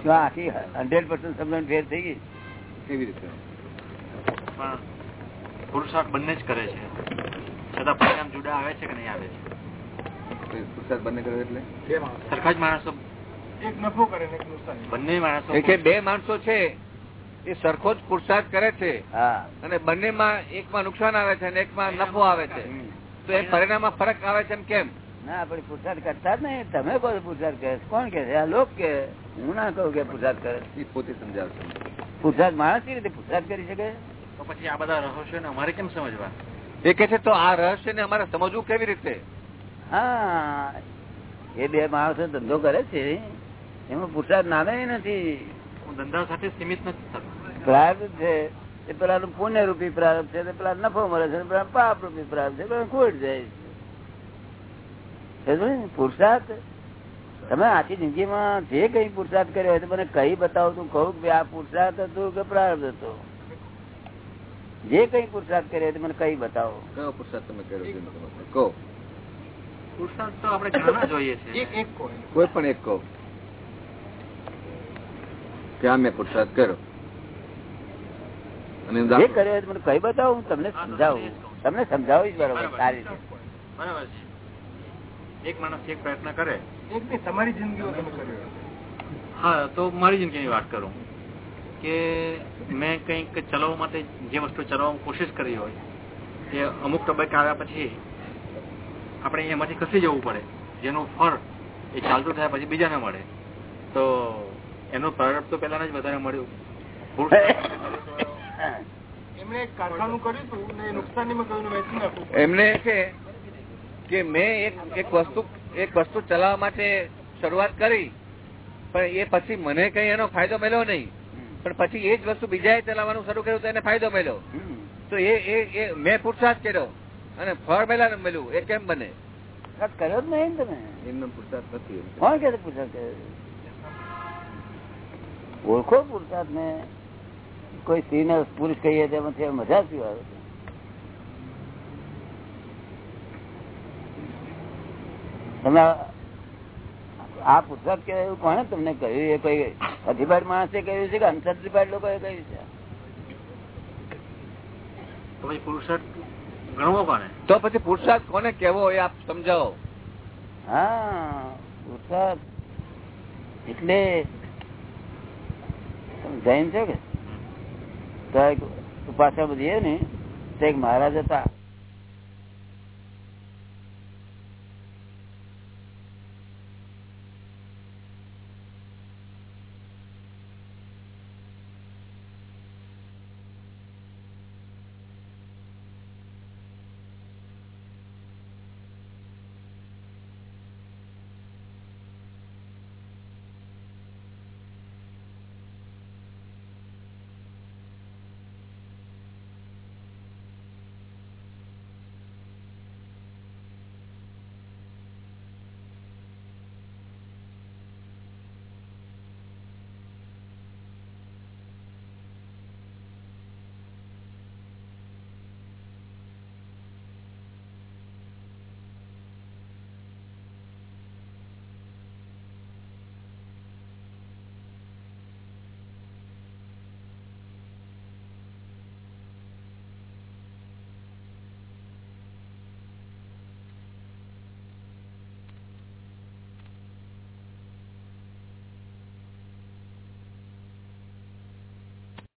શું આખી હંડ્રેડ પર્સન્ટ સમજણ ફેર થઈ ગઈ? કેવી રીતે. પણ પુરુષાર્થ બંને જ કરે છે. છતાં પરિણામ જુદા આવે છે કે નહીં આવે છે? પુરસાદ બંને કરે એટલે? સરખા જ માણસો. એક નફો કરે ને એક નુકસાન. બંને માણસો એ બે માણસો છે એ સરખો જ પુરસાદ કરે છે. અને બંને માં એક માં નુકસાન આવે છે અને એકમાં નફો આવે છે. તો એ પરિણામ ફરક આવે છે કેમ? ના પણ પુરસાદ કરતા જ નહીં. તમે કહો પુરસાદ કરે કોણ કે છે? આ લોક કે હું ના કહું કે પુરસાદ કરે. એ પોતે સમજાવશે. પુરસાદ માણસ કેવી રીતે પુરસાદ કરી શકે? તો પછી આ બધા રહસ્યોને અમારે કેમ સમજવા? એ કે છે તો આ રહસ્ય ને અમારે સમજવું કેવી રીતે? હા. એ બે માણસો ધંધો કરે છે. એમાં પુરસાદ નામે નથી. ધંધા સાથે સીમિત નથી પ્રાર્થ છે. એ પેલા પુણ્ય રૂપી પ્રારંભ છે પેલા નફો મળે છે પેલા પાપ રૂપી પ્રારંભ છે. પેલા ખોટ જાય છે. પુરસાદ? તમે આખી જિંદગીમાં જે કઈ પુરસાદ કર્યો હોય મને કઈ બતાવો તું કહું કે આ પુરસાદ હતું કે પ્રાર્થ હતો? જે કઈ પુરસાદ કર્યો હોય મને કઈ બતાવો? કયો પુરસાદ તમે કર્યો કહો. પુરુષાર્થ તો આપણે ઘણા જોઈએ છે. એક એક કોઈ કોઈ પણ એક કહો. કે મેં પુરસાદ કર્યો. અને જે કર્યો હોય મને કઈ બતાવું હું તમને સમજાવું. તમને સમજાવીશ બરોબર સારી રીતે. બરાબર છે. એક માણસ એક પ્રયત્ન કરે. એક તમારી જિંદગી હા તો મારી જિંદગીની વાત કરું. કે મેં કંઈક ચલાવવા માટે જે વસ્તુ ચલાવવાની કોશિશ કરી હોય એ અમુક તબક્કે આવ્યા પછી આપણે એમાંથી ખસી જવું પડે? જેનું ફળ એ ચાલતું થયા પછી બીજાને મળે. તો એનું પ્રારંભ તો પેલા જ વધારે મળ્યું. એમને એક કારખાનું કર્યું હતું ને નુકસાનીમાં કહ્યું વેચી નાખવું એમને છે કે મેં એક એક વસ્તુ એક વસ્તુ ચલાવવા માટે શરૂઆત કરી પણ એ પછી મને કઈ એનો ફાયદો મળ્યો નહીં. પણ પછી એ જ વસ્તુ બીજાએ ચલાવવાનું શરૂ કર્યું તો એને ફાયદો મળ્યો. તો એ એ એ મેં પુરુષાર્થ કર્યો. અને ફળ મળ્યા મળ્યું એ કેમ બને? કર્યો જ નહીં તમે. એમનો પુરસાદ નથી કોણ કે પુરસાદ ઓળખો પુરસાદ ને કોઈ સ્ત્રીને પુરુષ કહીએ તેમાંથી મજા શું આવે? છે? તમે આ- પુસ્તક કે એવું કોણે તમને કહ્યું? એ કોઈ અધિપાઠ માણસે કહ્યું છે કે અનસધિપાડ લોકોએ કહ્યું છે? ગણવો કોને? તો પછી પુરુષાર્થ કોને કેવો એ આપ સમજાવો. હા પુરુષાર્થ એટલે તમે જૈન છો કે? તો એક ઉપાસના બધી ને તો એક મહારાજ હતા.